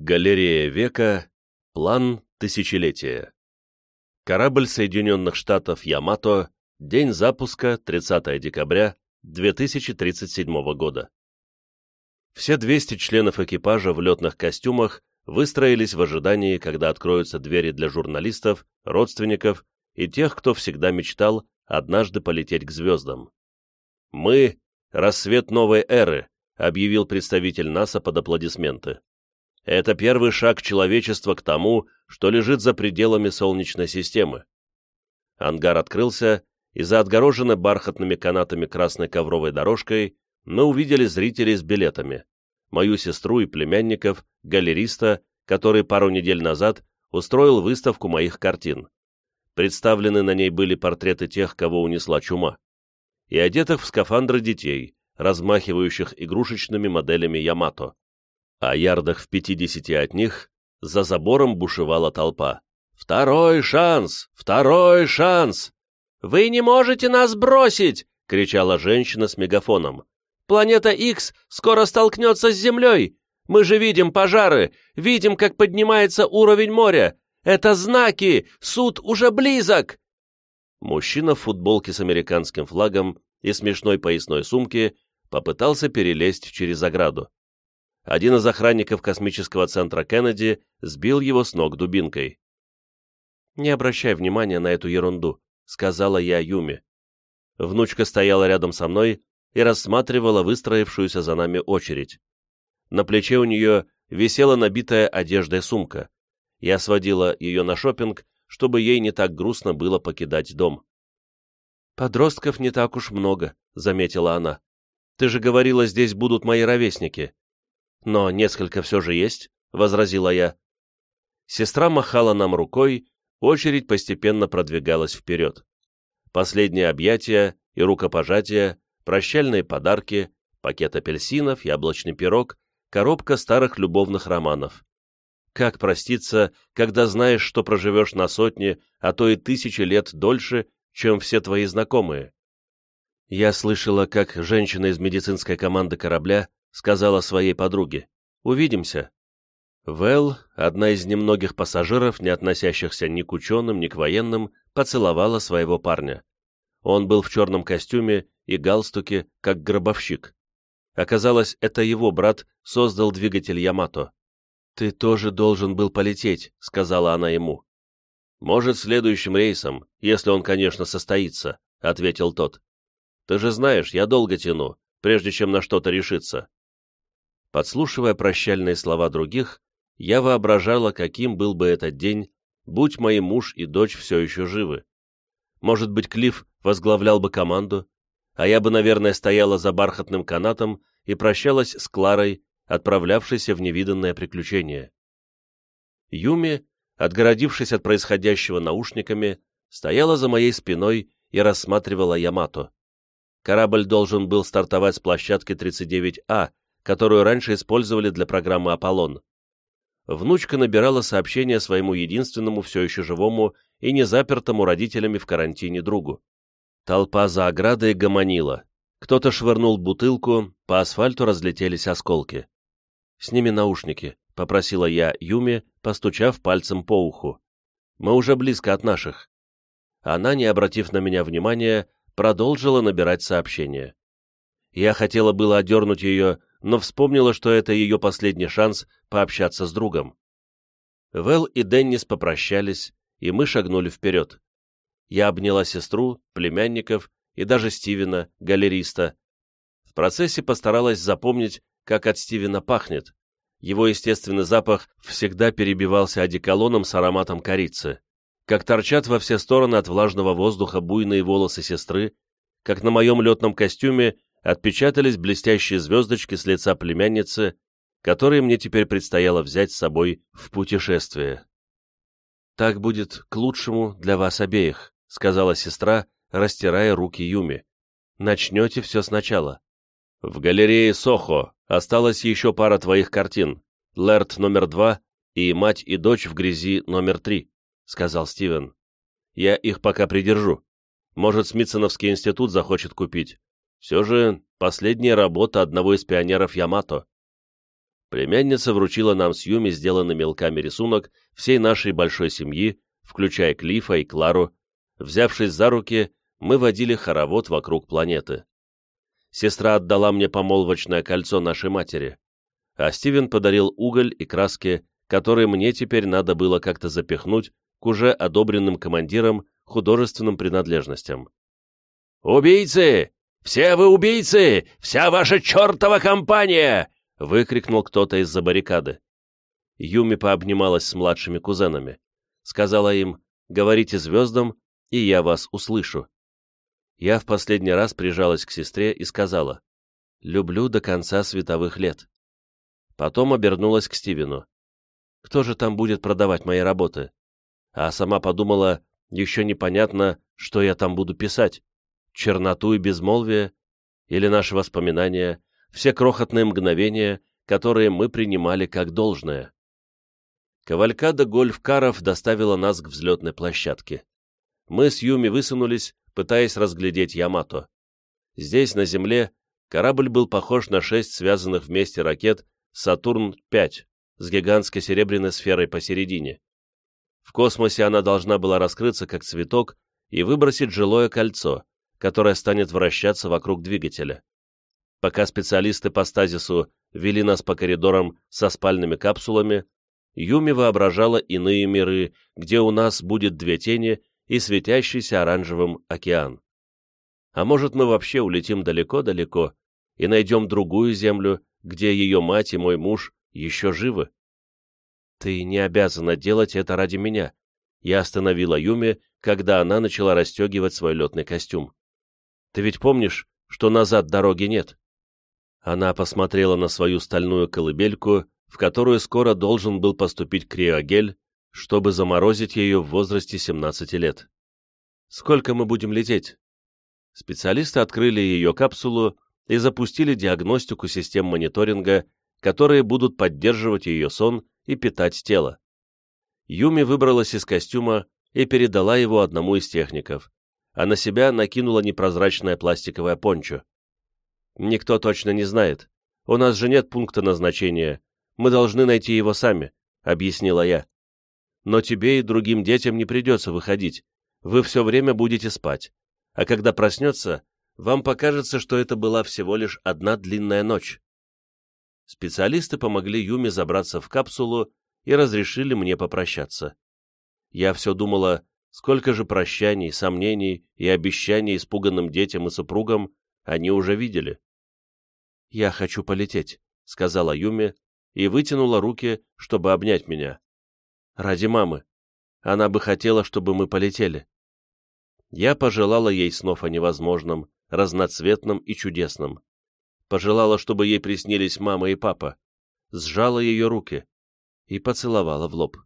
Галерея века. План тысячелетия. Корабль Соединенных Штатов «Ямато», день запуска 30 декабря 2037 года. Все 200 членов экипажа в летных костюмах выстроились в ожидании, когда откроются двери для журналистов, родственников и тех, кто всегда мечтал однажды полететь к звездам. «Мы — рассвет новой эры», — объявил представитель НАСА под аплодисменты. «Это первый шаг человечества к тому, что лежит за пределами Солнечной системы». Ангар открылся, и за отгороженной бархатными канатами красной ковровой дорожкой мы увидели зрителей с билетами, мою сестру и племянников, галериста, который пару недель назад устроил выставку моих картин. Представлены на ней были портреты тех, кого унесла чума, и одетых в скафандры детей, размахивающих игрушечными моделями Ямато. А ярдах в пятидесяти от них за забором бушевала толпа. «Второй шанс! Второй шанс!» «Вы не можете нас бросить!» — кричала женщина с мегафоном. «Планета X скоро столкнется с Землей! Мы же видим пожары, видим, как поднимается уровень моря! Это знаки! Суд уже близок!» Мужчина в футболке с американским флагом и смешной поясной сумке попытался перелезть через ограду. Один из охранников космического центра Кеннеди сбил его с ног дубинкой. «Не обращай внимания на эту ерунду», сказала я Юме. Внучка стояла рядом со мной и рассматривала выстроившуюся за нами очередь. На плече у нее висела набитая одеждой сумка. Я сводила ее на шопинг, чтобы ей не так грустно было покидать дом. «Подростков не так уж много», — заметила она. «Ты же говорила, здесь будут мои ровесники». «Но несколько все же есть», — возразила я. Сестра махала нам рукой, очередь постепенно продвигалась вперед. Последние объятия и рукопожатия, прощальные подарки, пакет апельсинов, яблочный пирог, коробка старых любовных романов. Как проститься, когда знаешь, что проживешь на сотни, а то и тысячи лет дольше, чем все твои знакомые? Я слышала, как женщина из медицинской команды корабля сказала своей подруге «Увидимся». Вэл, одна из немногих пассажиров, не относящихся ни к ученым, ни к военным, поцеловала своего парня. Он был в черном костюме и галстуке, как гробовщик. Оказалось, это его брат создал двигатель Ямато. «Ты тоже должен был полететь», — сказала она ему. «Может, следующим рейсом, если он, конечно, состоится», — ответил тот. «Ты же знаешь, я долго тяну, прежде чем на что-то решиться». Подслушивая прощальные слова других, я воображала, каким был бы этот день, будь мои муж и дочь все еще живы. Может быть, Клифф возглавлял бы команду, а я бы, наверное, стояла за бархатным канатом и прощалась с Кларой, отправлявшейся в невиданное приключение. Юми, отгородившись от происходящего наушниками, стояла за моей спиной и рассматривала Ямато. Корабль должен был стартовать с площадки 39А, которую раньше использовали для программы «Аполлон» внучка набирала сообщение своему единственному все еще живому и не запертому родителями в карантине другу. Толпа за оградой гомонила. Кто-то швырнул бутылку, по асфальту разлетелись осколки. «Сними наушники», — попросила я Юми, постучав пальцем по уху. «Мы уже близко от наших». Она, не обратив на меня внимания, продолжила набирать сообщение. Я хотела было одернуть ее, но вспомнила, что это ее последний шанс пообщаться с другом. Вэл и Деннис попрощались, и мы шагнули вперед. Я обняла сестру, племянников и даже Стивена, галериста. В процессе постаралась запомнить, как от Стивена пахнет. Его естественный запах всегда перебивался одеколоном с ароматом корицы. Как торчат во все стороны от влажного воздуха буйные волосы сестры, как на моем летном костюме отпечатались блестящие звездочки с лица племянницы, которые мне теперь предстояло взять с собой в путешествие. «Так будет к лучшему для вас обеих», — сказала сестра, растирая руки Юми. «Начнете все сначала». «В галерее Сохо осталась еще пара твоих картин. Лэрт номер два и «Мать и дочь в грязи» номер три», — сказал Стивен. «Я их пока придержу. Может, Смитсоновский институт захочет купить. Все же последняя работа одного из пионеров Ямато. Племянница вручила нам с Юми сделанный мелками рисунок всей нашей большой семьи, включая Клифа и Клару. Взявшись за руки, мы водили хоровод вокруг планеты. Сестра отдала мне помолвочное кольцо нашей матери, а Стивен подарил уголь и краски, которые мне теперь надо было как-то запихнуть к уже одобренным командирам художественным принадлежностям. «Убийцы! Все вы убийцы! Вся ваша чертова компания!» — выкрикнул кто-то из-за баррикады. Юми пообнималась с младшими кузенами. Сказала им, говорите звездам, и я вас услышу. Я в последний раз прижалась к сестре и сказала, люблю до конца световых лет. Потом обернулась к Стивену. Кто же там будет продавать мои работы? А сама подумала, еще непонятно, что я там буду писать. Черноту и безмолвие? Или наши воспоминания? все крохотные мгновения, которые мы принимали как должное. Кавалькада гольф-каров доставила нас к взлетной площадке. Мы с Юми высунулись, пытаясь разглядеть Ямато. Здесь, на Земле, корабль был похож на шесть связанных вместе ракет «Сатурн-5» с гигантской серебряной сферой посередине. В космосе она должна была раскрыться как цветок и выбросить жилое кольцо, которое станет вращаться вокруг двигателя. Пока специалисты по стазису вели нас по коридорам со спальными капсулами, Юми воображала иные миры, где у нас будет две тени и светящийся оранжевым океан. А может, мы вообще улетим далеко-далеко и найдем другую землю, где ее мать и мой муж еще живы? Ты не обязана делать это ради меня. Я остановила Юми, когда она начала расстегивать свой летный костюм. Ты ведь помнишь, что назад дороги нет? Она посмотрела на свою стальную колыбельку, в которую скоро должен был поступить криогель, чтобы заморозить ее в возрасте 17 лет. «Сколько мы будем лететь?» Специалисты открыли ее капсулу и запустили диагностику систем мониторинга, которые будут поддерживать ее сон и питать тело. Юми выбралась из костюма и передала его одному из техников, а на себя накинула непрозрачное пластиковое пончо. Никто точно не знает. У нас же нет пункта назначения. Мы должны найти его сами, — объяснила я. Но тебе и другим детям не придется выходить. Вы все время будете спать. А когда проснется, вам покажется, что это была всего лишь одна длинная ночь. Специалисты помогли Юме забраться в капсулу и разрешили мне попрощаться. Я все думала, сколько же прощаний, сомнений и обещаний испуганным детям и супругам они уже видели. «Я хочу полететь», — сказала Юми и вытянула руки, чтобы обнять меня. «Ради мамы. Она бы хотела, чтобы мы полетели». Я пожелала ей снов о невозможном, разноцветном и чудесном. Пожелала, чтобы ей приснились мама и папа. Сжала ее руки и поцеловала в лоб.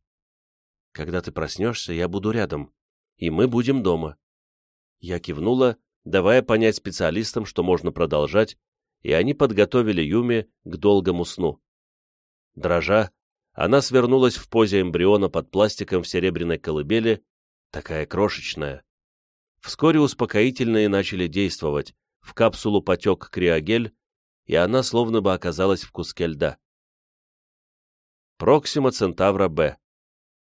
«Когда ты проснешься, я буду рядом, и мы будем дома». Я кивнула, давая понять специалистам, что можно продолжать, и они подготовили Юми к долгому сну. Дрожа, она свернулась в позе эмбриона под пластиком в серебряной колыбели, такая крошечная. Вскоре успокоительные начали действовать, в капсулу потек криогель, и она словно бы оказалась в куске льда. Проксима Центавра Б.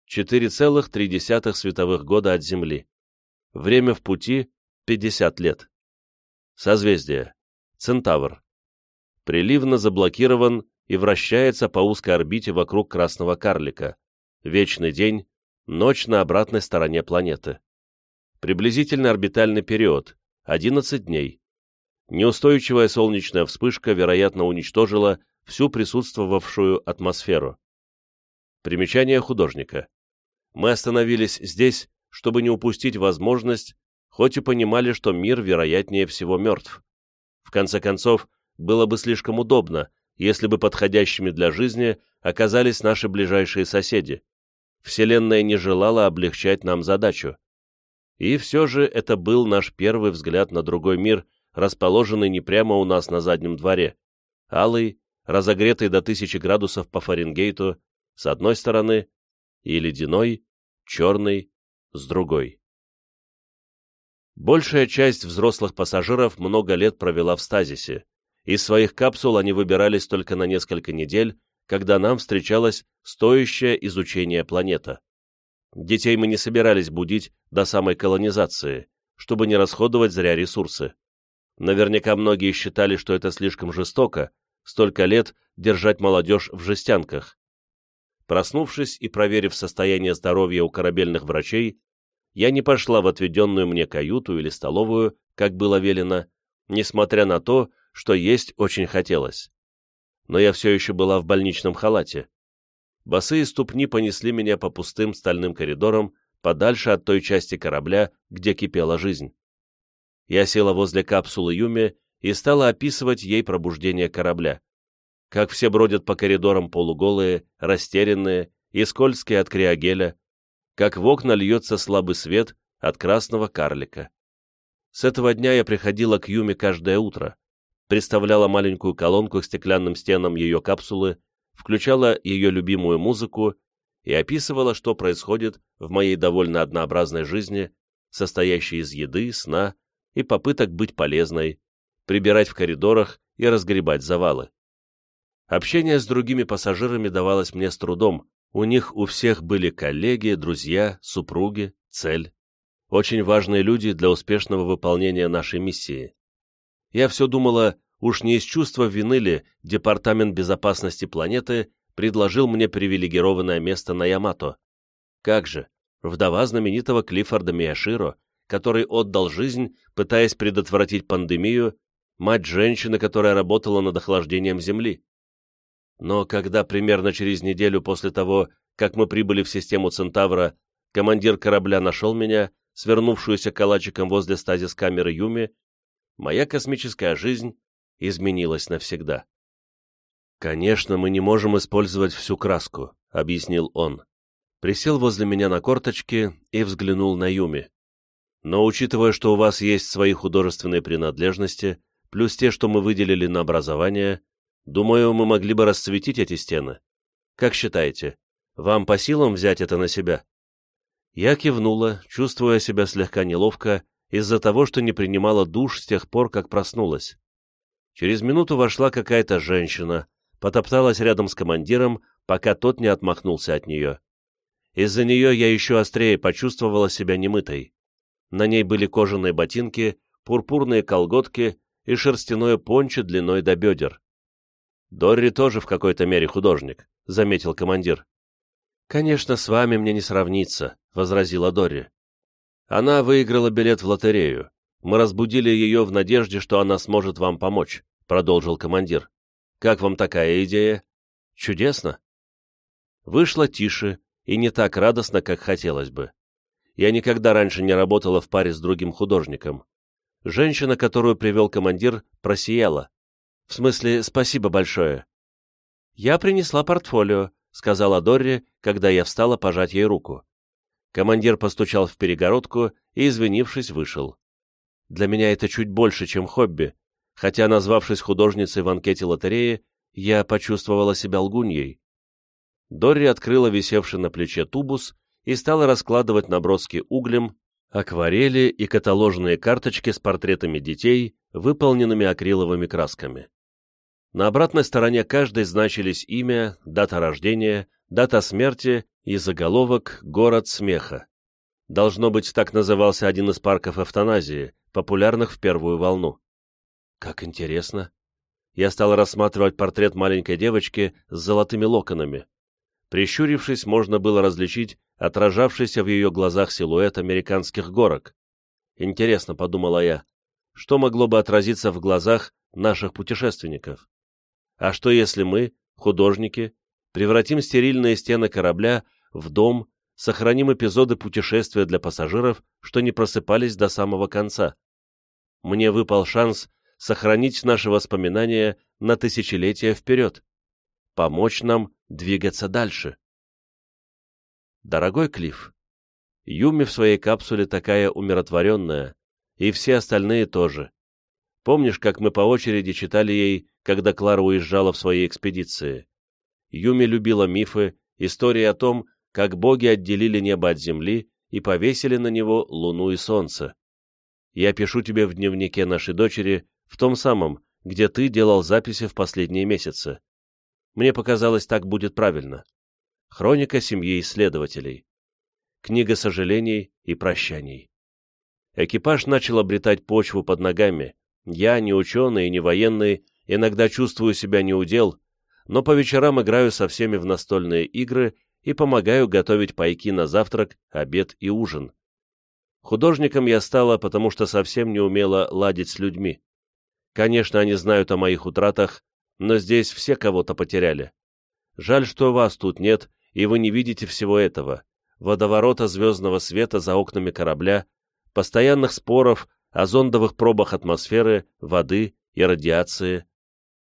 4,3 световых года от Земли. Время в пути — 50 лет. Созвездие. Центавр приливно заблокирован и вращается по узкой орбите вокруг красного карлика. Вечный день, ночь на обратной стороне планеты. Приблизительный орбитальный период – 11 дней. Неустойчивая солнечная вспышка, вероятно, уничтожила всю присутствовавшую атмосферу. Примечание художника. Мы остановились здесь, чтобы не упустить возможность, хоть и понимали, что мир, вероятнее всего, мертв. В конце концов, было бы слишком удобно, если бы подходящими для жизни оказались наши ближайшие соседи. Вселенная не желала облегчать нам задачу. И все же это был наш первый взгляд на другой мир, расположенный не прямо у нас на заднем дворе. Алый, разогретый до тысячи градусов по Фаренгейту, с одной стороны, и ледяной, черный, с другой. Большая часть взрослых пассажиров много лет провела в стазисе, из своих капсул они выбирались только на несколько недель, когда нам встречалось стоящее изучение планета. Детей мы не собирались будить до самой колонизации, чтобы не расходовать зря ресурсы. Наверняка многие считали, что это слишком жестоко, столько лет держать молодежь в жестянках. Проснувшись и проверив состояние здоровья у корабельных врачей, я не пошла в отведенную мне каюту или столовую, как было велено, несмотря на то, что есть очень хотелось. Но я все еще была в больничном халате. Босые ступни понесли меня по пустым стальным коридорам, подальше от той части корабля, где кипела жизнь. Я села возле капсулы Юми и стала описывать ей пробуждение корабля. Как все бродят по коридорам полуголые, растерянные и скользкие от криогеля, как в окна льется слабый свет от красного карлика. С этого дня я приходила к Юме каждое утро, представляла маленькую колонку к стеклянным стенам ее капсулы, включала ее любимую музыку и описывала, что происходит в моей довольно однообразной жизни, состоящей из еды, сна и попыток быть полезной, прибирать в коридорах и разгребать завалы. Общение с другими пассажирами давалось мне с трудом, у них у всех были коллеги, друзья, супруги, цель. Очень важные люди для успешного выполнения нашей миссии. Я все думала, уж не из чувства вины ли Департамент безопасности планеты предложил мне привилегированное место на Ямато. Как же, вдова знаменитого Клиффорда Мияширо, который отдал жизнь, пытаясь предотвратить пандемию, мать женщины, которая работала над охлаждением Земли. Но когда примерно через неделю после того, как мы прибыли в систему Центавра, командир корабля нашел меня, свернувшуюся калачиком возле стазис-камеры Юми, моя космическая жизнь изменилась навсегда. «Конечно, мы не можем использовать всю краску», — объяснил он. Присел возле меня на корточки и взглянул на Юми. «Но учитывая, что у вас есть свои художественные принадлежности, плюс те, что мы выделили на образование, Думаю, мы могли бы расцветить эти стены. Как считаете, вам по силам взять это на себя?» Я кивнула, чувствуя себя слегка неловко из-за того, что не принимала душ с тех пор, как проснулась. Через минуту вошла какая-то женщина, потопталась рядом с командиром, пока тот не отмахнулся от нее. Из-за нее я еще острее почувствовала себя немытой. На ней были кожаные ботинки, пурпурные колготки и шерстяное пончо длиной до бедер. «Дорри тоже в какой-то мере художник», — заметил командир. «Конечно, с вами мне не сравнится», — возразила Дорри. «Она выиграла билет в лотерею. Мы разбудили ее в надежде, что она сможет вам помочь», — продолжил командир. «Как вам такая идея?» «Чудесно». Вышло тише и не так радостно, как хотелось бы. Я никогда раньше не работала в паре с другим художником. Женщина, которую привел командир, просияла. В смысле, спасибо большое. Я принесла портфолио, сказала Дорри, когда я встала пожать ей руку. Командир постучал в перегородку и, извинившись, вышел. Для меня это чуть больше, чем хобби, хотя, назвавшись художницей в анкете лотереи, я почувствовала себя лгуньей. Дорри открыла висевший на плече тубус и стала раскладывать наброски углем, акварели и каталожные карточки с портретами детей, выполненными акриловыми красками. На обратной стороне каждой значились имя, дата рождения, дата смерти и заголовок «Город смеха». Должно быть, так назывался один из парков эвтаназии, популярных в первую волну. Как интересно. Я стал рассматривать портрет маленькой девочки с золотыми локонами. Прищурившись, можно было различить отражавшийся в ее глазах силуэт американских горок. Интересно, подумала я, что могло бы отразиться в глазах наших путешественников? А что если мы, художники, превратим стерильные стены корабля в дом, сохраним эпизоды путешествия для пассажиров, что не просыпались до самого конца? Мне выпал шанс сохранить наши воспоминания на тысячелетия вперед, помочь нам двигаться дальше. Дорогой Клифф, Юми в своей капсуле такая умиротворенная, и все остальные тоже. Помнишь, как мы по очереди читали ей, когда Клара уезжала в своей экспедиции? Юми любила мифы, истории о том, как боги отделили небо от земли и повесили на него луну и солнце. Я пишу тебе в дневнике нашей дочери, в том самом, где ты делал записи в последние месяцы. Мне показалось, так будет правильно. Хроника семьи исследователей. Книга сожалений и прощаний. Экипаж начал обретать почву под ногами. Я, не ученый и не военный, иногда чувствую себя неудел, но по вечерам играю со всеми в настольные игры и помогаю готовить пайки на завтрак, обед и ужин. Художником я стала, потому что совсем не умела ладить с людьми. Конечно, они знают о моих утратах, но здесь все кого-то потеряли. Жаль, что вас тут нет, и вы не видите всего этого. Водоворота звездного света за окнами корабля, постоянных споров о зондовых пробах атмосферы, воды и радиации.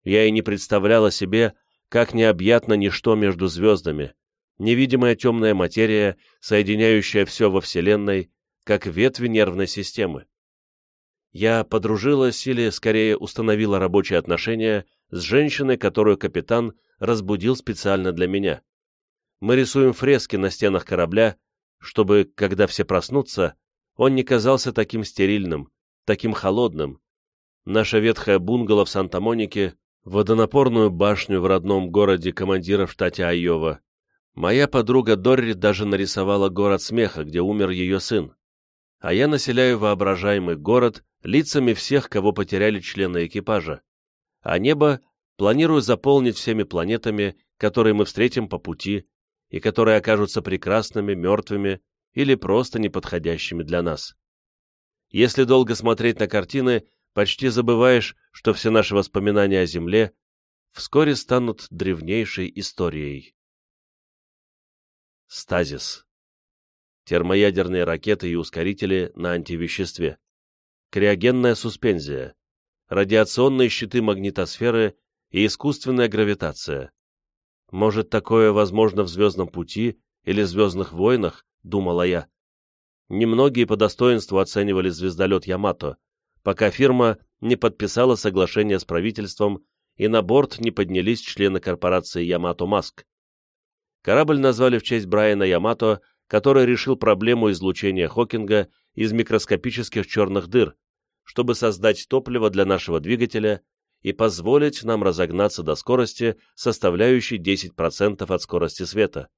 Я и не представляла себе, как необъятно ничто между звездами, невидимая темная материя, соединяющая все во Вселенной, как ветви нервной системы. Я подружилась или, скорее, установила рабочие отношения с женщиной, которую капитан разбудил специально для меня мы рисуем фрески на стенах корабля, чтобы, когда все проснутся, он не казался таким стерильным, таким холодным. Наша ветхая бунгало в Санта-Монике, водонапорную башню в родном городе командира в штате Айова. Моя подруга Дорри даже нарисовала город смеха, где умер ее сын. А я населяю воображаемый город лицами всех, кого потеряли члены экипажа. А небо планирую заполнить всеми планетами, которые мы встретим по пути, и которые окажутся прекрасными, мертвыми или просто неподходящими для нас. Если долго смотреть на картины, почти забываешь, что все наши воспоминания о Земле вскоре станут древнейшей историей. Стазис. Термоядерные ракеты и ускорители на антивеществе. Криогенная суспензия. Радиационные щиты магнитосферы и искусственная гравитация. Может, такое возможно в «Звездном пути» или «Звездных войнах», думала я. Немногие по достоинству оценивали звездолет «Ямато», пока фирма не подписала соглашение с правительством и на борт не поднялись члены корпорации «Ямато Маск». Корабль назвали в честь Брайана Ямато, который решил проблему излучения Хокинга из микроскопических черных дыр, чтобы создать топливо для нашего двигателя и позволить нам разогнаться до скорости, составляющей 10% от скорости света.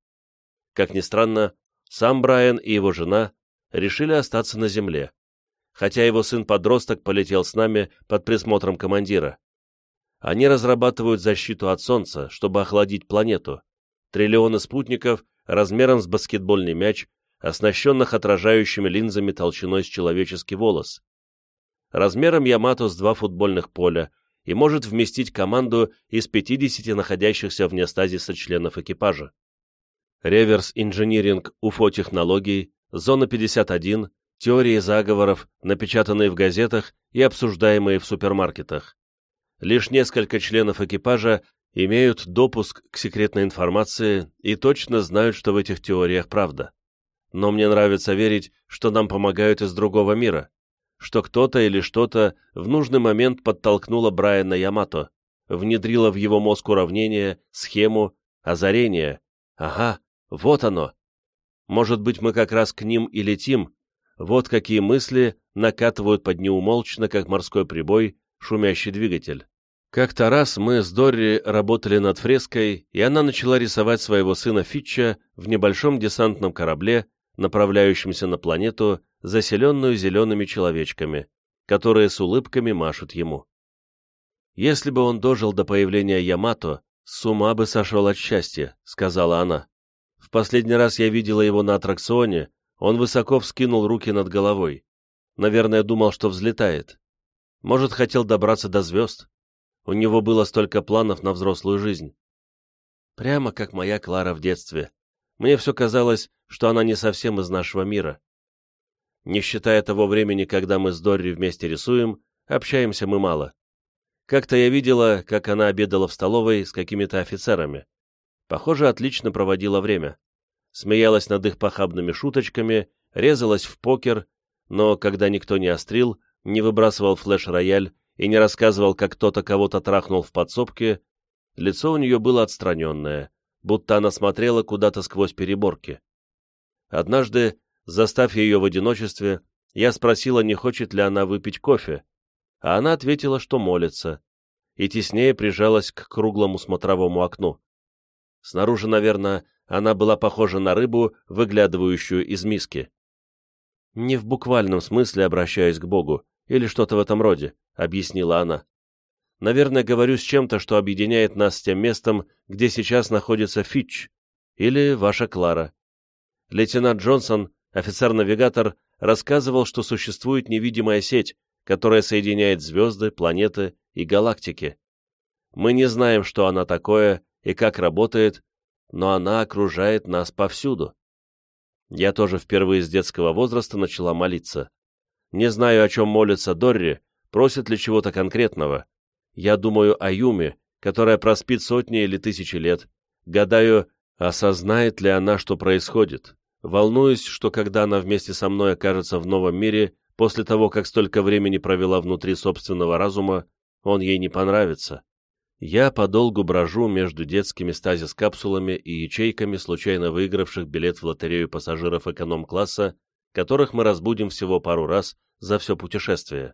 Как ни странно, сам Брайан и его жена решили остаться на Земле, хотя его сын-подросток полетел с нами под присмотром командира. Они разрабатывают защиту от Солнца, чтобы охладить планету. Триллионы спутников размером с баскетбольный мяч, оснащенных отражающими линзами толщиной с человеческий волос. Размером Ямато с два футбольных поля и может вместить команду из 50 находящихся вне стазиса членов экипажа. Реверс инжиниринг УФО технологий, Зона 51, теории заговоров, напечатанные в газетах и обсуждаемые в супермаркетах. Лишь несколько членов экипажа имеют допуск к секретной информации и точно знают, что в этих теориях правда. Но мне нравится верить, что нам помогают из другого мира, что кто-то или что-то в нужный момент подтолкнуло Брайана Ямато, внедрило в его мозг уравнение, схему, озарение. Ага, вот оно. Может быть, мы как раз к ним и летим. Вот какие мысли накатывают под неумолчно, как морской прибой, шумящий двигатель. Как-то раз мы с Дорри работали над фреской, и она начала рисовать своего сына Фитча в небольшом десантном корабле, направляющемся на планету, заселенную зелеными человечками, которые с улыбками машут ему. «Если бы он дожил до появления Ямато, с ума бы сошел от счастья», — сказала она. «В последний раз я видела его на аттракционе, он высоко вскинул руки над головой. Наверное, думал, что взлетает. Может, хотел добраться до звезд. У него было столько планов на взрослую жизнь. Прямо как моя Клара в детстве. Мне все казалось, что она не совсем из нашего мира. Не считая того времени, когда мы с Дорри вместе рисуем, общаемся мы мало. Как-то я видела, как она обедала в столовой с какими-то офицерами. Похоже, отлично проводила время. Смеялась над их похабными шуточками, резалась в покер, но когда никто не острил, не выбрасывал флеш-рояль и не рассказывал, как кто-то кого-то трахнул в подсобке, лицо у нее было отстраненное, будто она смотрела куда-то сквозь переборки. Однажды Застав ее в одиночестве, я спросила, не хочет ли она выпить кофе, а она ответила, что молится. и теснее прижалась к круглому смотровому окну. Снаружи, наверное, она была похожа на рыбу, выглядывающую из миски. «Не в буквальном смысле обращаюсь к Богу, или что-то в этом роде», — объяснила она. «Наверное, говорю с чем-то, что объединяет нас с тем местом, где сейчас находится Фитч, или ваша Клара. Лейтенант Джонсон, офицер-навигатор, рассказывал, что существует невидимая сеть, которая соединяет звезды, планеты и галактики. Мы не знаем, что она такое и как работает, но она окружает нас повсюду. Я тоже впервые с детского возраста начала молиться. Не знаю, о чем молится Дорри, просит ли чего-то конкретного. Я думаю о Юме, которая проспит сотни или тысячи лет. Гадаю, осознает ли она, что происходит. Волнуюсь, что когда она вместе со мной окажется в новом мире, после того, как столько времени провела внутри собственного разума, он ей не понравится. Я подолгу брожу между детскими стазис-капсулами и ячейками, случайно выигравших билет в лотерею пассажиров эконом-класса, которых мы разбудим всего пару раз за все путешествие.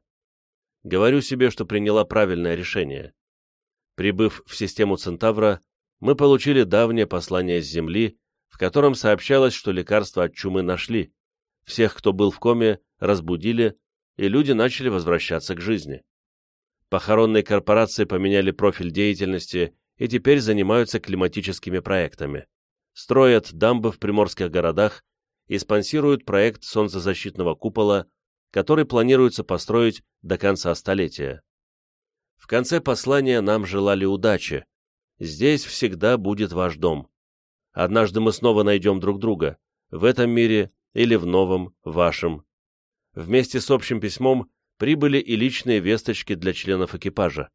Говорю себе, что приняла правильное решение. Прибыв в систему Центавра, мы получили давнее послание с Земли, в котором сообщалось, что лекарства от чумы нашли, всех, кто был в коме, разбудили, и люди начали возвращаться к жизни. Похоронные корпорации поменяли профиль деятельности и теперь занимаются климатическими проектами. Строят дамбы в приморских городах и спонсируют проект солнцезащитного купола, который планируется построить до конца столетия. В конце послания нам желали удачи. Здесь всегда будет ваш дом. Однажды мы снова найдем друг друга, в этом мире или в новом, вашем. Вместе с общим письмом прибыли и личные весточки для членов экипажа.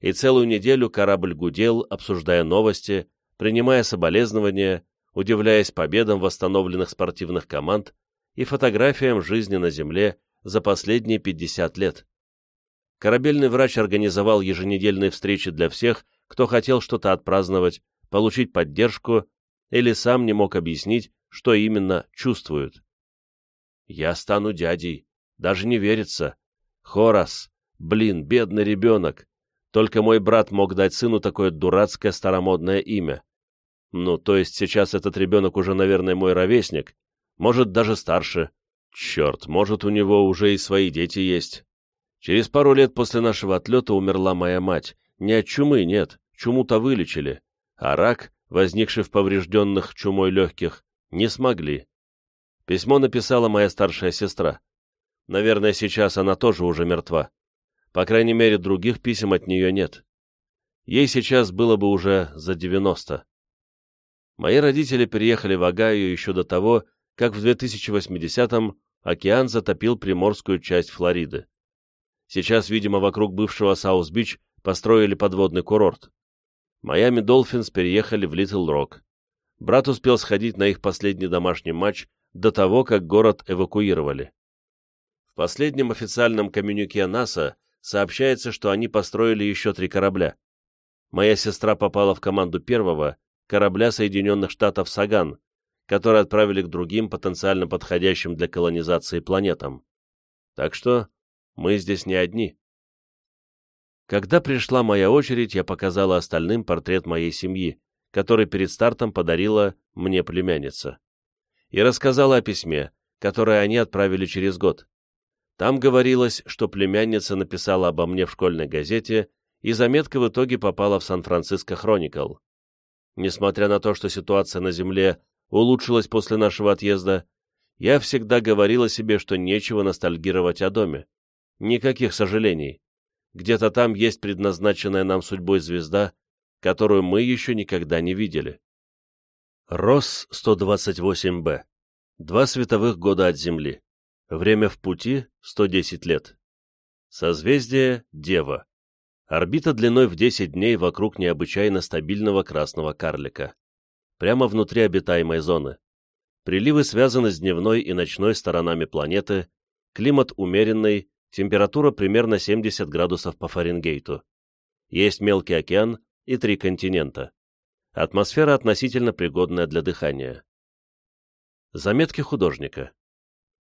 И целую неделю корабль гудел, обсуждая новости, принимая соболезнования, удивляясь победам восстановленных спортивных команд и фотографиям жизни на Земле за последние 50 лет. Корабельный врач организовал еженедельные встречи для всех, кто хотел что-то отпраздновать, получить поддержку или сам не мог объяснить, что именно чувствует. «Я стану дядей, даже не верится», Хорас! Блин, бедный ребенок! Только мой брат мог дать сыну такое дурацкое старомодное имя. Ну, то есть сейчас этот ребенок уже, наверное, мой ровесник, может, даже старше. Черт, может, у него уже и свои дети есть. Через пару лет после нашего отлета умерла моя мать. Не от чумы, нет, чуму-то вылечили. А рак, возникший в поврежденных чумой легких, не смогли. Письмо написала моя старшая сестра. Наверное, сейчас она тоже уже мертва. По крайней мере, других писем от нее нет. Ей сейчас было бы уже за 90. Мои родители переехали в Огайо еще до того, как в 2080-м океан затопил приморскую часть Флориды. Сейчас, видимо, вокруг бывшего Саус-Бич построили подводный курорт. Майами Долфинс переехали в Литл Рок. Брат успел сходить на их последний домашний матч до того, как город эвакуировали. В последнем официальном коммюнике НАСА сообщается, что они построили еще три корабля. Моя сестра попала в команду первого, корабля Соединенных Штатов «Саган», который отправили к другим потенциально подходящим для колонизации планетам. Так что мы здесь не одни. Когда пришла моя очередь, я показала остальным портрет моей семьи, который перед стартом подарила мне племянница. И рассказала о письме, которое они отправили через год. Там говорилось, что племянница написала обо мне в школьной газете, и заметка в итоге попала в Сан-Франциско Хроникл. Несмотря на то, что ситуация на Земле улучшилась после нашего отъезда, я всегда говорила себе, что нечего ностальгировать о доме. Никаких сожалений. Где-то там есть предназначенная нам судьбой звезда, которую мы еще никогда не видели. Рос-128Б. Два световых года от Земли. Время в пути — 110 лет. Созвездие — Дева. Орбита длиной в 10 дней вокруг необычайно стабильного красного карлика. Прямо внутри обитаемой зоны. Приливы связаны с дневной и ночной сторонами планеты, климат умеренный, температура примерно 70 градусов по Фаренгейту. Есть мелкий океан и три континента. Атмосфера относительно пригодная для дыхания. Заметки художника.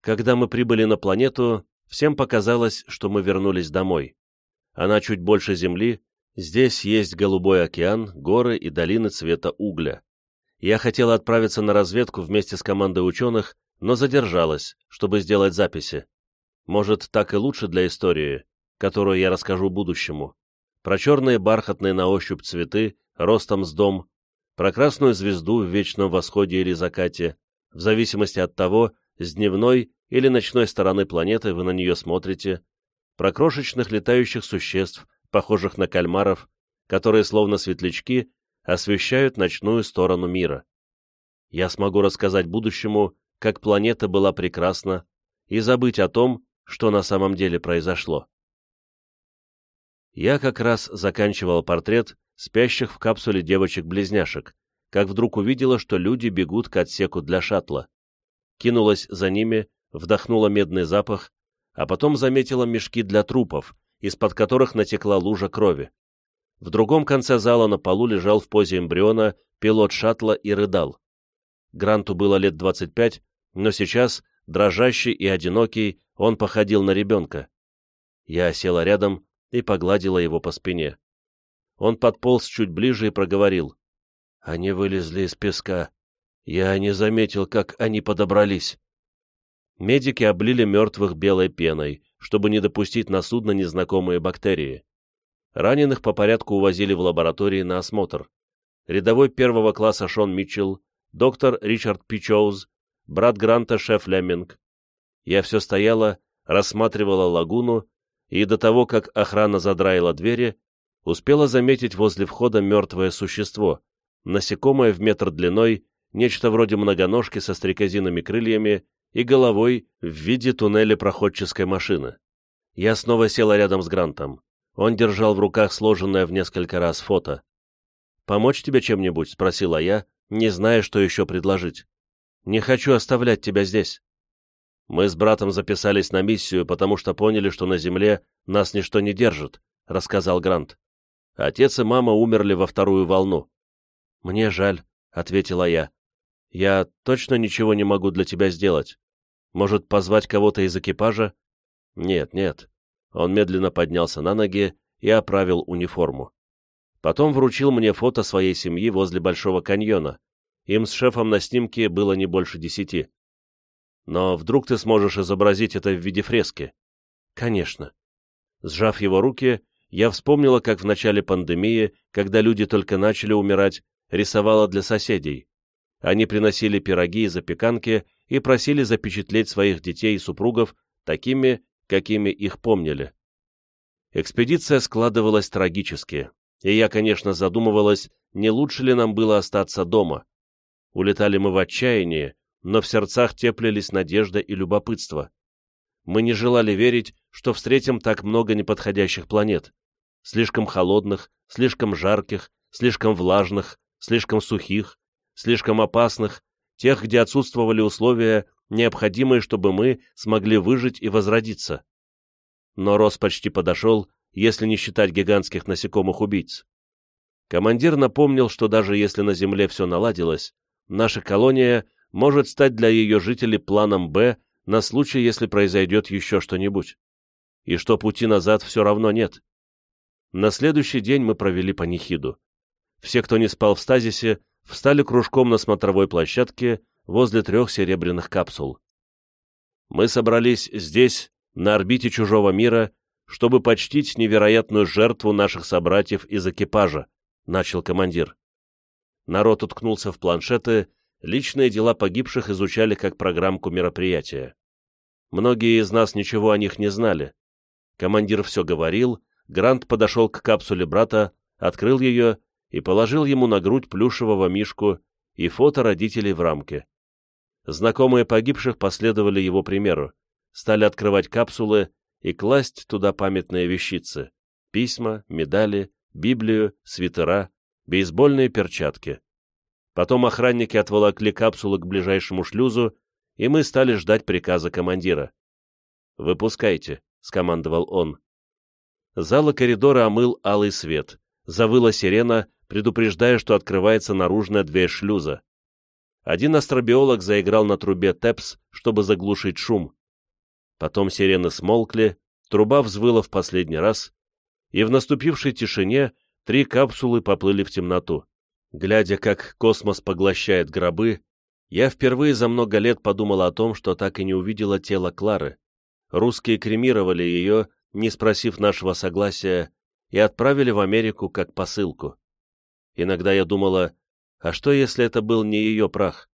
Когда мы прибыли на планету, всем показалось, что мы вернулись домой. Она чуть больше Земли, Здесь есть голубой океан, горы и долины цвета угля. Я хотела отправиться на разведку вместе с командой ученых, но задержалась, чтобы сделать записи. Может, так и лучше для истории, которую я расскажу будущему. Про черные бархатные на ощупь цветы, ростом с дом, про красную звезду в вечном восходе или закате, в зависимости от того, с дневной или ночной стороны планеты вы на нее смотрите, про крошечных летающих существ, похожих на кальмаров, которые, словно светлячки, освещают ночную сторону мира. Я смогу рассказать будущему, как планета была прекрасна, и забыть о том, что на самом деле произошло. Я как раз заканчивал портрет спящих в капсуле девочек-близняшек, как вдруг увидела, что люди бегут к отсеку для шаттла. Кинулась за ними, вдохнула медный запах, а потом заметила мешки для трупов, из-под которых натекла лужа крови. В другом конце зала на полу лежал в позе эмбриона пилот шаттла и рыдал. Гранту было лет 25, но сейчас, дрожащий и одинокий, он походил на ребенка. Я села рядом и погладила его по спине. Он подполз чуть ближе и проговорил. Они вылезли из песка. Я не заметил, как они подобрались. Медики облили мертвых белой пеной, чтобы не допустить на судно незнакомые бактерии. Раненых по порядку увозили в лаборатории на осмотр. Рядовой первого класса Шон Митчелл, доктор Ричард Пичоуз, брат Гранта Шеф Лемминг. Я все стояла, рассматривала лагуну, и до того, как охрана задраила двери, успела заметить возле входа мертвое существо, насекомое в метр длиной, нечто вроде многоножки со стрекозинами крыльями и головой в виде туннеля проходческой машины. Я снова села рядом с Грантом. Он держал в руках сложенное в несколько раз фото. «Помочь тебе чем-нибудь?» — спросила я, не зная, что еще предложить. «Не хочу оставлять тебя здесь». «Мы с братом записались на миссию, потому что поняли, что на Земле нас ничто не держит», — рассказал Грант. «Отец и мама умерли во вторую волну». «Мне жаль», — ответила я. «Я точно ничего не могу для тебя сделать. Может, позвать кого-то из экипажа? Нет, нет. Он медленно поднялся на ноги и оправил униформу. Потом вручил мне фото своей семьи возле Большого каньона. Им с шефом на снимке было не больше десяти. Но вдруг ты сможешь изобразить это в виде фрески? Конечно. Сжав его руки, я вспомнила, как в начале пандемии, когда люди только начали умирать, рисовала для соседей. Они приносили пироги и запеканки и просили запечатлеть своих детей и супругов такими, какими их помнили. Экспедиция складывалась трагически, и я, конечно, задумывалась, не лучше ли нам было остаться дома. Улетали мы в отчаянии, но в сердцах теплились надежда и любопытство. Мы не желали верить, что встретим так много неподходящих планет. Слишком холодных, слишком жарких, слишком влажных, слишком сухих, слишком опасных, тех, где отсутствовали условия, необходимые, чтобы мы смогли выжить и возродиться. Но Рос почти подошел, если не считать гигантских насекомых-убийц. Командир напомнил, что даже если на Земле все наладилось, наша колония может стать для ее жителей планом «Б» на случай, если произойдет еще что-нибудь. И что пути назад все равно нет. На следующий день мы провели панихиду. Все, кто не спал в стазисе, встали кружком на смотровой площадке возле трех серебряных капсул. Мы собрались здесь, на орбите чужого мира, чтобы почтить невероятную жертву наших собратьев из экипажа, начал командир. Народ уткнулся в планшеты, личные дела погибших изучали как программку мероприятия. Многие из нас ничего о них не знали. Командир все говорил, Грант подошел к капсуле брата, открыл ее и положил ему на грудь плюшевого мишку и фото родителей в рамке. Знакомые погибших последовали его примеру, стали открывать капсулы и класть туда памятные вещицы — письма, медали, Библию, свитера, бейсбольные перчатки. Потом охранники отволокли капсулы к ближайшему шлюзу, и мы стали ждать приказа командира. «Выпускайте», — скомандовал он. Залы коридора омыл алый свет. Завыла сирена, предупреждая, что открывается наружная дверь шлюза. Один астробиолог заиграл на трубе ТЭПС, чтобы заглушить шум. Потом сирены смолкли, труба взвыла в последний раз, и в наступившей тишине Три капсулы поплыли в темноту. Глядя, как космос поглощает гробы, я впервые за много лет подумал о том, что так и не увидела тело Клары. Русские кремировали ее, не спросив нашего согласия, и отправили в Америку как посылку. Иногда я думала, а что, если это был не ее прах?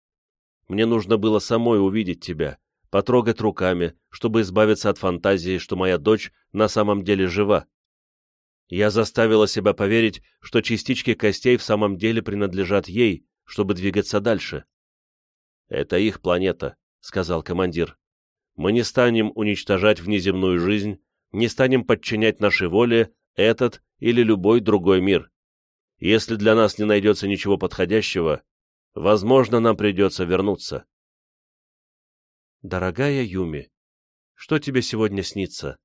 Мне нужно было самой увидеть тебя, потрогать руками, чтобы избавиться от фантазии, что моя дочь на самом деле жива. Я заставила себя поверить, что частички костей в самом деле принадлежат ей, чтобы двигаться дальше. «Это их планета», — сказал командир. «Мы не станем уничтожать внеземную жизнь, не станем подчинять нашей воле этот или любой другой мир. Если для нас не найдется ничего подходящего, возможно, нам придется вернуться». «Дорогая Юми, что тебе сегодня снится?»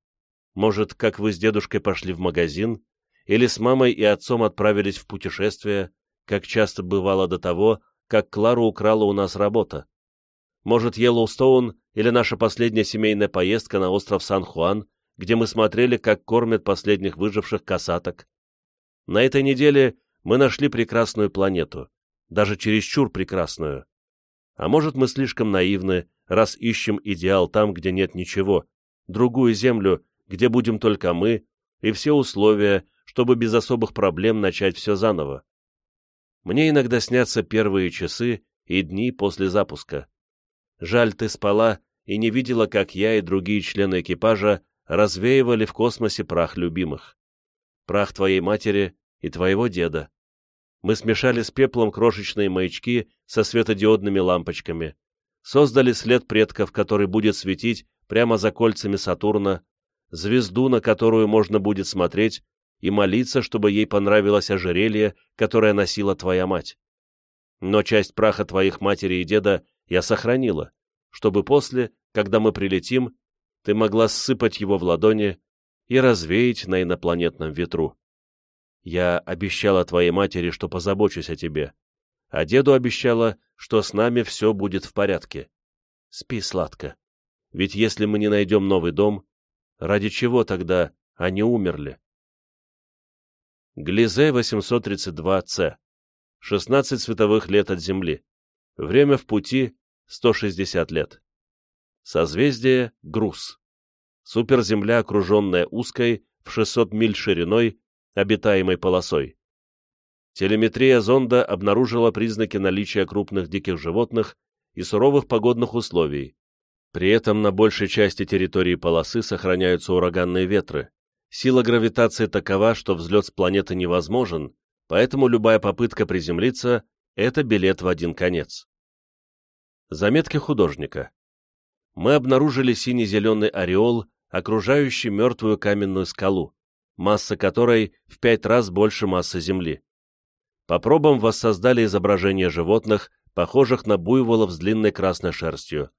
Может, как вы с дедушкой пошли в магазин, или с мамой и отцом отправились в путешествие, как часто бывало до того, как Клару украла у нас работа. Может, Йеллоустоун или наша последняя семейная поездка на остров Сан-Хуан, где мы смотрели, как кормят последних выживших касаток. На этой неделе мы нашли прекрасную планету, даже чересчур прекрасную. А может, мы слишком наивны, раз ищем идеал там, где нет ничего, другую Землю, где будем только мы, и все условия, чтобы без особых проблем начать все заново. Мне иногда снятся первые часы и дни после запуска. Жаль, ты спала и не видела, как я и другие члены экипажа развеивали в космосе прах любимых. Прах твоей матери и твоего деда. Мы смешали с пеплом крошечные маячки со светодиодными лампочками, создали след предков, который будет светить прямо за кольцами Сатурна, звезду, на которую можно будет смотреть, и молиться, чтобы ей понравилось ожерелье, которое носила твоя мать. Но часть праха твоих матери и деда я сохранила, чтобы после, когда мы прилетим, ты могла ссыпать его в ладони и развеять на инопланетном ветру. Я обещала твоей матери, что позабочусь о тебе, а деду обещала, что с нами все будет в порядке. Спи сладко. Ведь если мы не найдем новый дом, Ради чего тогда они умерли? Глизе 832С. 16 световых лет от Земли. Время в пути 160 лет. Созвездие — Груз. Суперземля, окруженная узкой, в 600 миль шириной, обитаемой полосой. Телеметрия зонда обнаружила признаки наличия крупных диких животных и суровых погодных условий, при этом на большей части территории полосы сохраняются ураганные ветры. Сила гравитации такова, что взлет с планеты невозможен, поэтому любая попытка приземлиться — это билет в один конец. Заметки художника. Мы обнаружили синий-зеленый ореол, окружающий мертвую каменную скалу, масса которой в пять раз больше массы Земли. По пробам воссоздали изображения животных, похожих на буйволов с длинной красной шерстью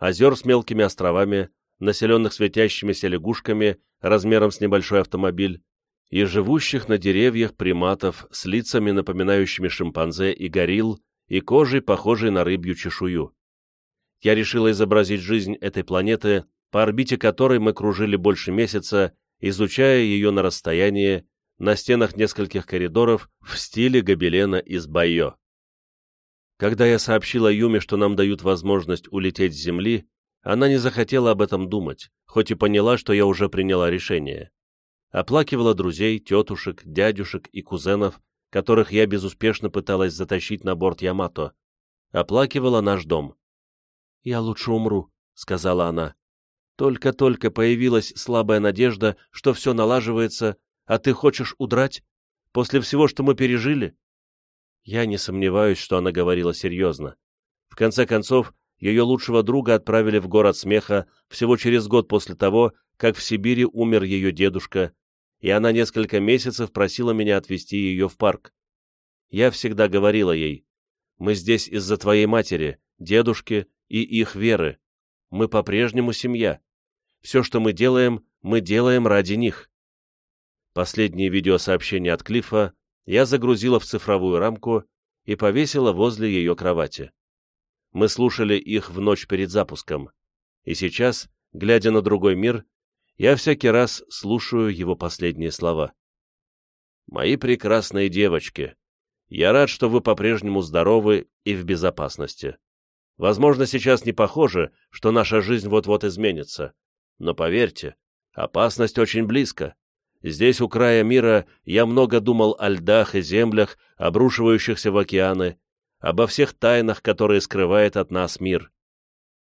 озер с мелкими островами, населенных светящимися лягушками размером с небольшой автомобиль, и живущих на деревьях приматов с лицами, напоминающими шимпанзе и горилл, и кожей, похожей на рыбью чешую. Я решила изобразить жизнь этой планеты, по орбите которой мы кружили больше месяца, изучая ее на расстоянии, на стенах нескольких коридоров в стиле гобелена из Байо. Когда я сообщила Юме, что нам дают возможность улететь с Земли, она не захотела об этом думать, хоть и поняла, что я уже приняла решение. Оплакивала друзей, тетушек, дядюшек и кузенов, которых я безуспешно пыталась затащить на борт Ямато. Оплакивала наш дом. «Я лучше умру», — сказала она. «Только-только появилась слабая надежда, что все налаживается, а ты хочешь удрать? После всего, что мы пережили?» Я не сомневаюсь, что она говорила серьезно. В конце концов, ее лучшего друга отправили в город смеха всего через год после того, как в Сибири умер ее дедушка, и она несколько месяцев просила меня отвезти ее в парк. Я всегда говорила ей, «Мы здесь из-за твоей матери, дедушки и их веры. Мы по-прежнему семья. Все, что мы делаем, мы делаем ради них». Последние видеосообщения от Клиффа я загрузила в цифровую рамку и повесила возле ее кровати. Мы слушали их в ночь перед запуском, и сейчас, глядя на другой мир, я всякий раз слушаю его последние слова. Мои прекрасные девочки, я рад, что вы по-прежнему здоровы и в безопасности. Возможно, сейчас не похоже, что наша жизнь вот-вот изменится. Но поверьте, опасность очень близко. Здесь, у края мира, я много думал о льдах и землях, обрушивающихся в океаны, обо всех тайнах, которые скрывает от нас мир.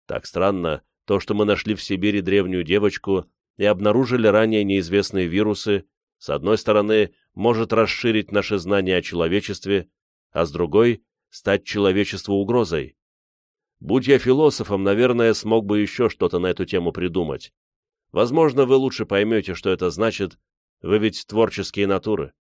Так странно, то, что мы нашли в Сибири древнюю девочку и обнаружили ранее неизвестные вирусы, с одной стороны, может расширить наши знания о человечестве, а с другой — стать человечеству угрозой. Будь я философом, наверное, смог бы еще что-то на эту тему придумать. Возможно, вы лучше поймете, что это значит, вы ведь творческие натуры.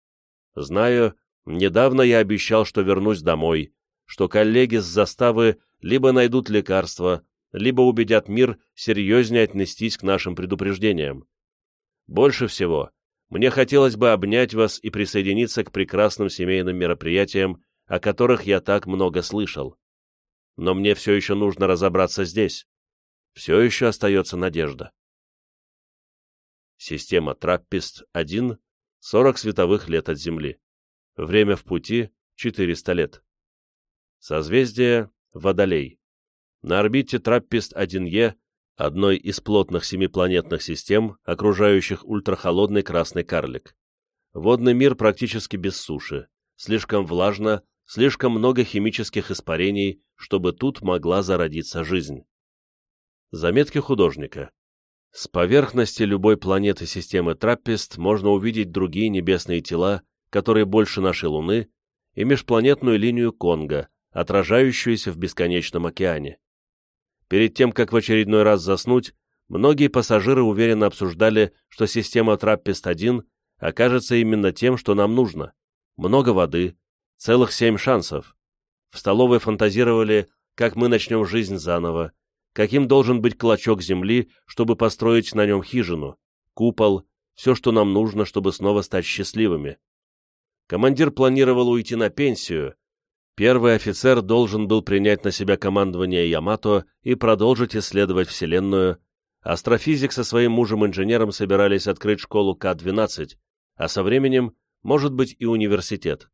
Знаю, недавно я обещал, что вернусь домой, что коллеги с заставы либо найдут лекарства, либо убедят мир серьезнее отнестись к нашим предупреждениям. Больше всего мне хотелось бы обнять вас и присоединиться к прекрасным семейным мероприятиям, о которых я так много слышал. Но мне все еще нужно разобраться здесь. Все еще остается надежда. Система Траппист-1 — 40 световых лет от Земли. Время в пути — 400 лет. Созвездие — Водолей. На орбите Траппист-1Е, одной из плотных семипланетных систем, окружающих ультрахолодный красный карлик. Водный мир практически без суши. Слишком влажно, слишком много химических испарений, чтобы тут могла зародиться жизнь. Заметки художника. С поверхности любой планеты системы Траппист можно увидеть другие небесные тела, которые больше нашей Луны, и межпланетную линию Конга, отражающуюся в бесконечном океане. Перед тем, как в очередной раз заснуть, многие пассажиры уверенно обсуждали, что система Траппист-1 окажется именно тем, что нам нужно. Много воды, целых семь шансов. В столовой фантазировали, как мы начнем жизнь заново, каким должен быть клочок земли, чтобы построить на нем хижину, купол, все, что нам нужно, чтобы снова стать счастливыми. Командир планировал уйти на пенсию. Первый офицер должен был принять на себя командование Ямато и продолжить исследовать Вселенную. Астрофизик со своим мужем-инженером собирались открыть школу К-12, а со временем, может быть, и университет.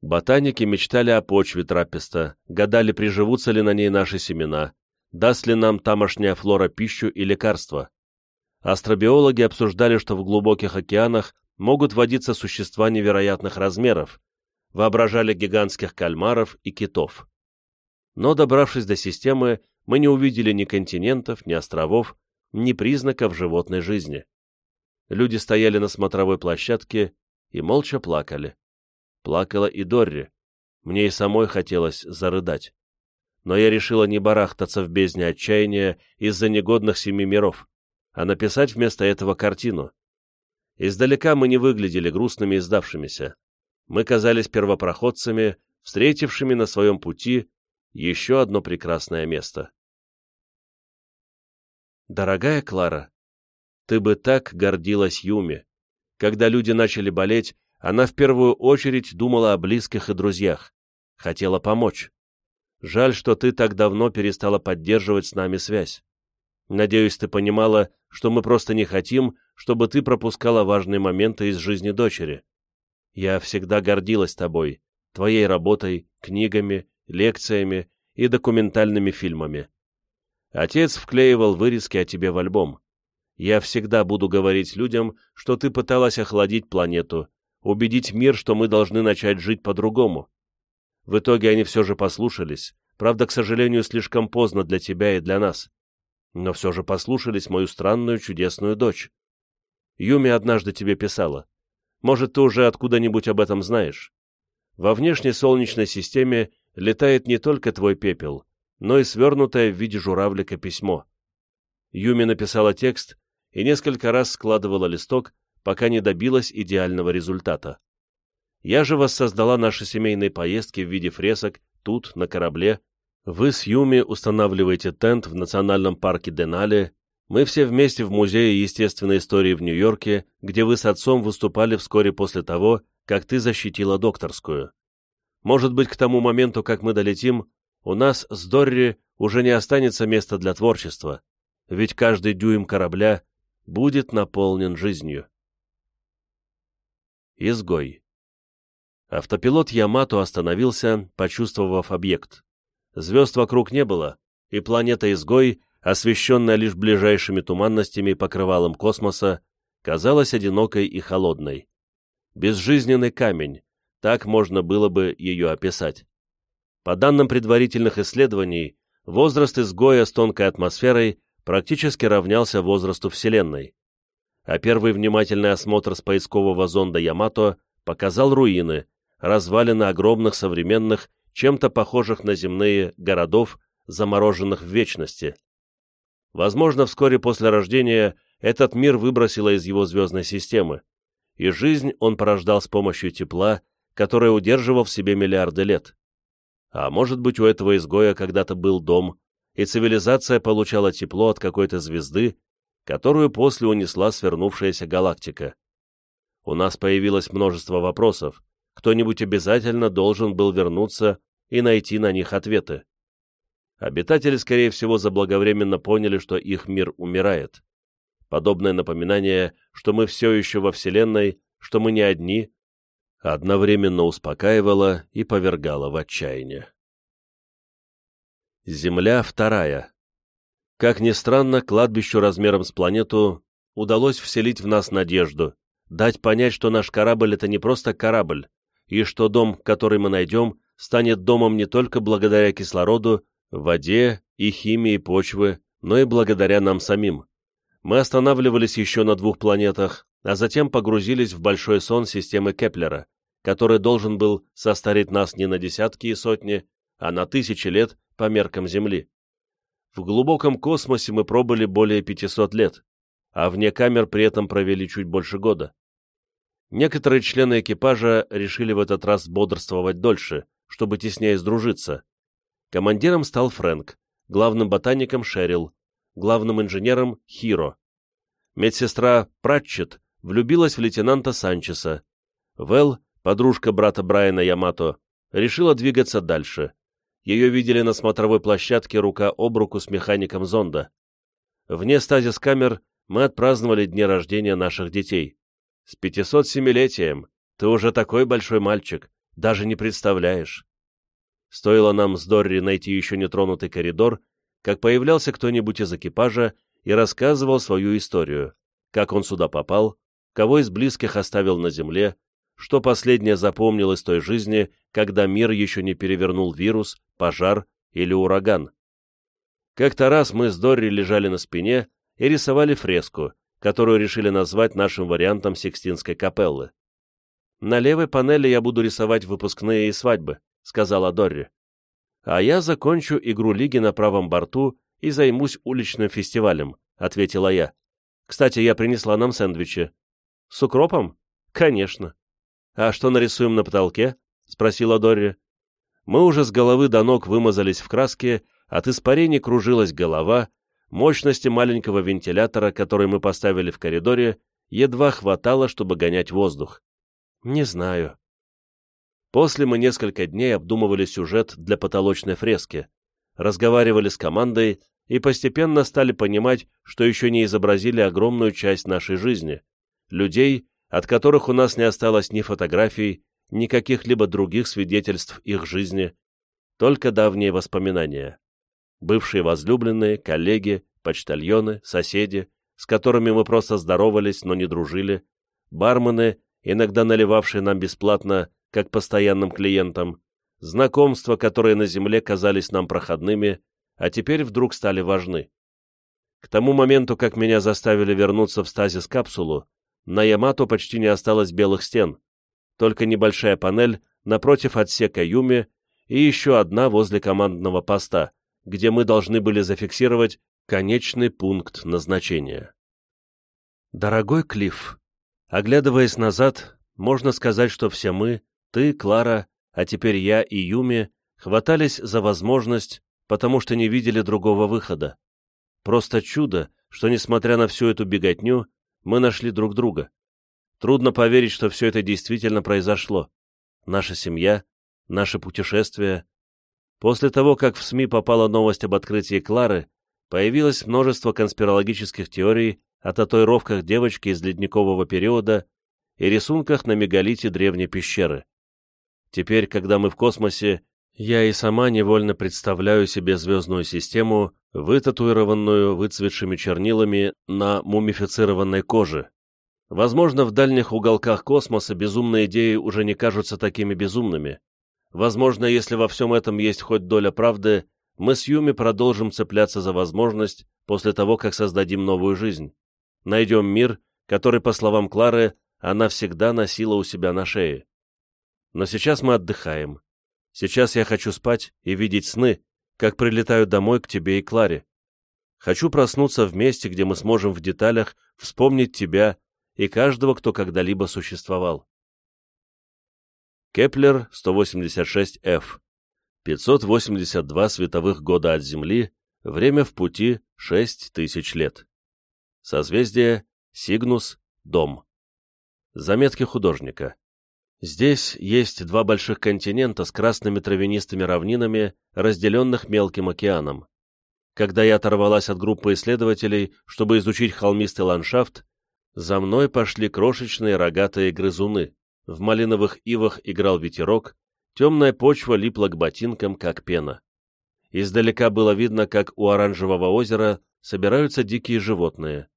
Ботаники мечтали о почве трапеста, гадали, приживутся ли на ней наши семена, даст ли нам тамошняя флора пищу и лекарства. Астробиологи обсуждали, что в глубоких океанах могут водиться существа невероятных размеров, воображали гигантских кальмаров и китов. Но, добравшись до системы, мы не увидели ни континентов, ни островов, ни признаков животной жизни. Люди стояли на смотровой площадке и молча плакали. Плакала и Дорри. Мне и самой хотелось зарыдать но я решила не барахтаться в бездне отчаяния из-за негодных семи миров, а написать вместо этого картину. Издалека мы не выглядели грустными и сдавшимися. Мы казались первопроходцами, встретившими на своем пути еще одно прекрасное место. Дорогая Клара, ты бы так гордилась Юми. Когда люди начали болеть, она в первую очередь думала о близких и друзьях, хотела помочь. Жаль, что ты так давно перестала поддерживать с нами связь. Надеюсь, ты понимала, что мы просто не хотим, чтобы ты пропускала важные моменты из жизни дочери. Я всегда гордилась тобой, твоей работой, книгами, лекциями и документальными фильмами. Отец вклеивал вырезки о тебе в альбом. Я всегда буду говорить людям, что ты пыталась охладить планету, убедить мир, что мы должны начать жить по-другому. В итоге они все же послушались, правда, к сожалению, слишком поздно для тебя и для нас. Но все же послушались мою странную чудесную дочь. Юми однажды тебе писала. Может, ты уже откуда-нибудь об этом знаешь? Во внешней солнечной системе летает не только твой пепел, но и свернутое в виде журавлика письмо. Юми написала текст и несколько раз складывала листок, пока не добилась идеального результата. Я же воссоздала наши семейные поездки в виде фресок, тут, на корабле. Вы с Юми устанавливаете тент в национальном парке Денали. Мы все вместе в Музее естественной истории в Нью-Йорке, где вы с отцом выступали вскоре после того, как ты защитила докторскую. Может быть, к тому моменту, как мы долетим, у нас с Дорри уже не останется места для творчества, ведь каждый дюйм корабля будет наполнен жизнью. Изгой Автопилот Ямато остановился, почувствовав объект. Звезд вокруг не было, и планета-изгой, освещенная лишь ближайшими туманностями и покрывалом космоса, казалась одинокой и холодной. Безжизненный камень, так можно было бы ее описать. По данным предварительных исследований, возраст изгоя с тонкой атмосферой практически равнялся возрасту Вселенной. А первый внимательный осмотр с поискового зонда Ямато показал руины, развалины огромных современных, чем-то похожих на земные городов, замороженных в вечности. Возможно, вскоре после рождения этот мир выбросило из его звездной системы, и жизнь он порождал с помощью тепла, которое удерживал в себе миллиарды лет. А может быть, у этого изгоя когда-то был дом, и цивилизация получала тепло от какой-то звезды, которую после унесла свернувшаяся галактика. У нас появилось множество вопросов, кто-нибудь обязательно должен был вернуться и найти на них ответы. Обитатели, скорее всего, заблаговременно поняли, что их мир умирает. Подобное напоминание, что мы все еще во Вселенной, что мы не одни, одновременно успокаивало и повергало в отчаяние. Земля вторая. Как ни странно, кладбищу размером с планету удалось вселить в нас надежду, дать понять, что наш корабль — это не просто корабль, и что дом, который мы найдем, станет домом не только благодаря кислороду, воде и химии почвы, но и благодаря нам самим. Мы останавливались еще на двух планетах, а затем погрузились в большой сон системы Кеплера, который должен был состарить нас не на десятки и сотни, а на тысячи лет по меркам Земли. В глубоком космосе мы пробыли более 500 лет, а вне камер при этом провели чуть больше года. Некоторые члены экипажа решили в этот раз бодрствовать дольше, чтобы теснее сдружиться. Командиром стал Фрэнк, главным ботаником Шерил, главным инженером Хиро. Медсестра Пратчет влюбилась в лейтенанта Санчеса. Вэл, подружка брата Брайана Ямато, решила двигаться дальше. Ее видели на смотровой площадке рука об руку с механиком зонда. Вне стазис-камер мы отпраздновали дни рождения наших детей. С 507-летием! Ты уже такой большой мальчик, даже не представляешь. Стоило нам с Дорри найти еще нетронутый коридор, как появлялся кто-нибудь из экипажа и рассказывал свою историю, как он сюда попал, кого из близких оставил на земле, что последнее запомнил из той жизни, когда мир еще не перевернул вирус, пожар или ураган. Как-то раз мы с Дорри лежали на спине и рисовали фреску, которую решили назвать нашим вариантом Сикстинской капеллы. «На левой панели я буду рисовать выпускные и свадьбы», — сказала Дорри. «А я закончу игру лиги на правом борту и займусь уличным фестивалем», — ответила я. «Кстати, я принесла нам сэндвичи». «С укропом?» «Конечно». «А что нарисуем на потолке?» — спросила Дорри. Мы уже с головы до ног вымазались в краске, от испарений кружилась голова, мощности маленького вентилятора, который мы поставили в коридоре, едва хватало, чтобы гонять воздух. Не знаю. После мы несколько дней обдумывали сюжет для потолочной фрески, разговаривали с командой и постепенно стали понимать, что еще не изобразили огромную часть нашей жизни, людей, от которых у нас не осталось ни фотографий, ни каких-либо других свидетельств их жизни, только давние воспоминания. Бывшие возлюбленные, коллеги, почтальоны, соседи, с которыми мы просто здоровались, но не дружили, бармены, иногда наливавшие нам бесплатно, как постоянным клиентам, знакомства, которые на земле казались нам проходными, а теперь вдруг стали важны. К тому моменту, как меня заставили вернуться в стазис-капсулу, на Ямато почти не осталось белых стен, только небольшая панель напротив отсека Юми и еще одна возле командного поста, где мы должны были зафиксировать конечный пункт назначения. Дорогой Клифф, оглядываясь назад, можно сказать, что все мы, ты, Клара, а теперь я и Юми, хватались за возможность, потому что не видели другого выхода. Просто чудо, что, несмотря на всю эту беготню, мы нашли друг друга. Трудно поверить, что все это действительно произошло. Наша семья, наше путешествие. После того, как в СМИ попала новость об открытии Клары, появилось множество конспирологических теорий о татуировках девочки из ледникового периода и рисунках на мегалите древней пещеры. Теперь, когда мы в космосе, я и сама невольно представляю себе звездную систему, вытатуированную выцветшими чернилами на мумифицированной коже. Возможно, в дальних уголках космоса безумные идеи уже не кажутся такими безумными. Возможно, если во всем этом есть хоть доля правды, мы с Юми продолжим цепляться за возможность после того, как создадим новую жизнь. Найдем мир, который, по словам Клары, она всегда носила у себя на шее. Но сейчас мы отдыхаем. Сейчас я хочу спать и видеть сны, как прилетаю домой к тебе и Кларе. Хочу проснуться в месте, где мы сможем в деталях вспомнить тебя и каждого, кто когда-либо существовал. Кеплер 186f 582 световых года от Земли, время в пути 6000 лет. Созвездие Сигнус, Дом. Заметки художника. Здесь есть два больших континента с красными травянистыми равнинами, разделенных мелким океаном. Когда я оторвалась от группы исследователей, чтобы изучить холмистый ландшафт, за мной пошли крошечные рогатые грызуны. В малиновых ивах играл ветерок, темная почва липла к ботинкам, как пена. Издалека было видно, как у оранжевого озера собираются дикие животные.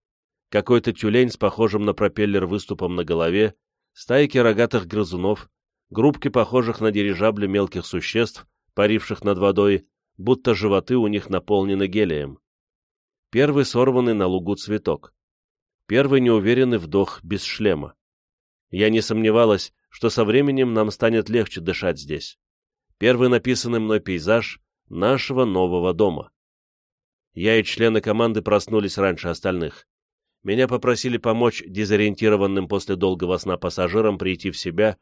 Какой-то тюлень с похожим на пропеллер выступом на голове стайки рогатых грызунов, группки похожих на дирижабли мелких существ, паривших над водой, будто животы у них наполнены гелием. Первый сорванный на лугу цветок. Первый неуверенный вдох без шлема. Я не сомневалась, что со временем нам станет легче дышать здесь. Первый написанный мной пейзаж нашего нового дома. Я и члены команды проснулись раньше остальных меня попросили помочь дезориентированным после долгого сна пассажирам прийти в себя,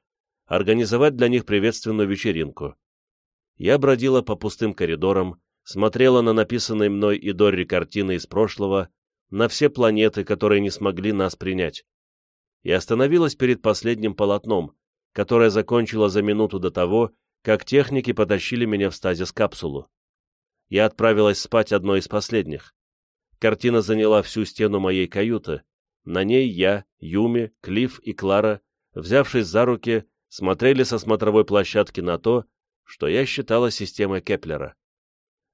организовать для них приветственную вечеринку. Я бродила по пустым коридорам, смотрела на написанные мной и Дорри картины из прошлого, на все планеты, которые не смогли нас принять. И остановилась перед последним полотном, которое закончила за минуту до того, как техники потащили меня в стазис-капсулу. Я отправилась спать одной из последних. Картина заняла всю стену моей каюты. На ней я, Юми, Клифф и Клара, взявшись за руки, смотрели со смотровой площадки на то, что я считала системой Кеплера.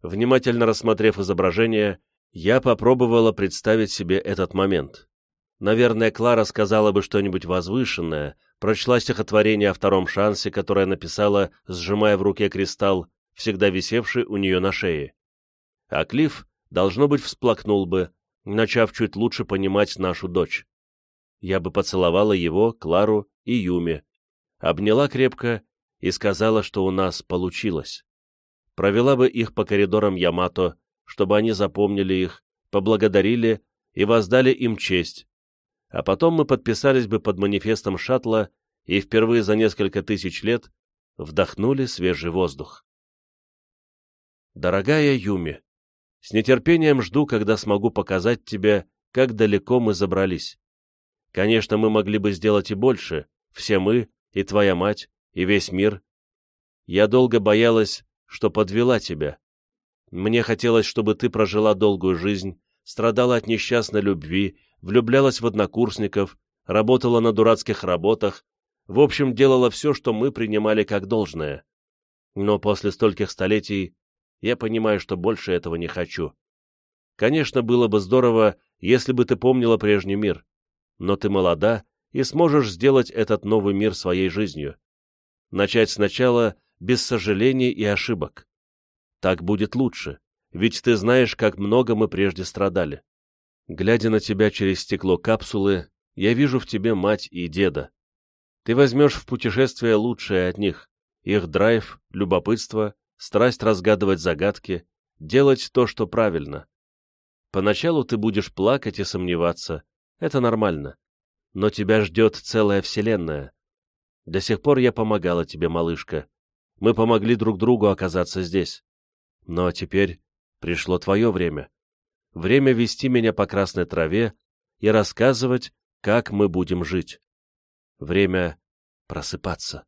Внимательно рассмотрев изображение, я попробовала представить себе этот момент. Наверное, Клара сказала бы что-нибудь возвышенное, прочла стихотворение о втором шансе, которое написала, сжимая в руке кристалл, всегда висевший у нее на шее. А Клифф должно быть, всплакнул бы, начав чуть лучше понимать нашу дочь. Я бы поцеловала его, Клару и Юми, обняла крепко и сказала, что у нас получилось. Провела бы их по коридорам Ямато, чтобы они запомнили их, поблагодарили и воздали им честь. А потом мы подписались бы под манифестом шаттла и впервые за несколько тысяч лет вдохнули свежий воздух. Дорогая Юми, с нетерпением жду, когда смогу показать тебе, как далеко мы забрались. Конечно, мы могли бы сделать и больше, все мы, и твоя мать, и весь мир. Я долго боялась, что подвела тебя. Мне хотелось, чтобы ты прожила долгую жизнь, страдала от несчастной любви, влюблялась в однокурсников, работала на дурацких работах, в общем, делала все, что мы принимали как должное. Но после стольких столетий я понимаю, что больше этого не хочу. Конечно, было бы здорово, если бы ты помнила прежний мир, но ты молода и сможешь сделать этот новый мир своей жизнью. Начать сначала без сожалений и ошибок. Так будет лучше, ведь ты знаешь, как много мы прежде страдали. Глядя на тебя через стекло капсулы, я вижу в тебе мать и деда. Ты возьмешь в путешествие лучшее от них, их драйв, любопытство, страсть разгадывать загадки, делать то, что правильно. Поначалу ты будешь плакать и сомневаться, это нормально. Но тебя ждет целая вселенная. До сих пор я помогала тебе, малышка. Мы помогли друг другу оказаться здесь. Но теперь пришло твое время. Время вести меня по красной траве и рассказывать, как мы будем жить. Время просыпаться.